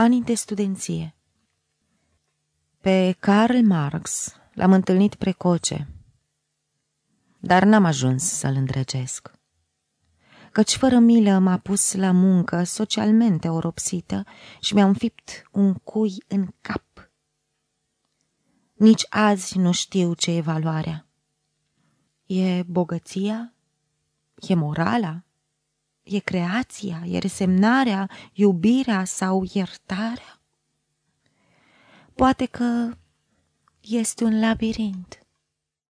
Ani de studenție Pe Karl Marx l-am întâlnit precoce, dar n-am ajuns să-l îndrăgesc. Căci fără milă m-a pus la muncă socialmente oropsită și mi-a înfipt un cui în cap. Nici azi nu știu ce e valoarea. E bogăția? E morala? E creația? E resemnarea? Iubirea sau iertarea? Poate că este un labirint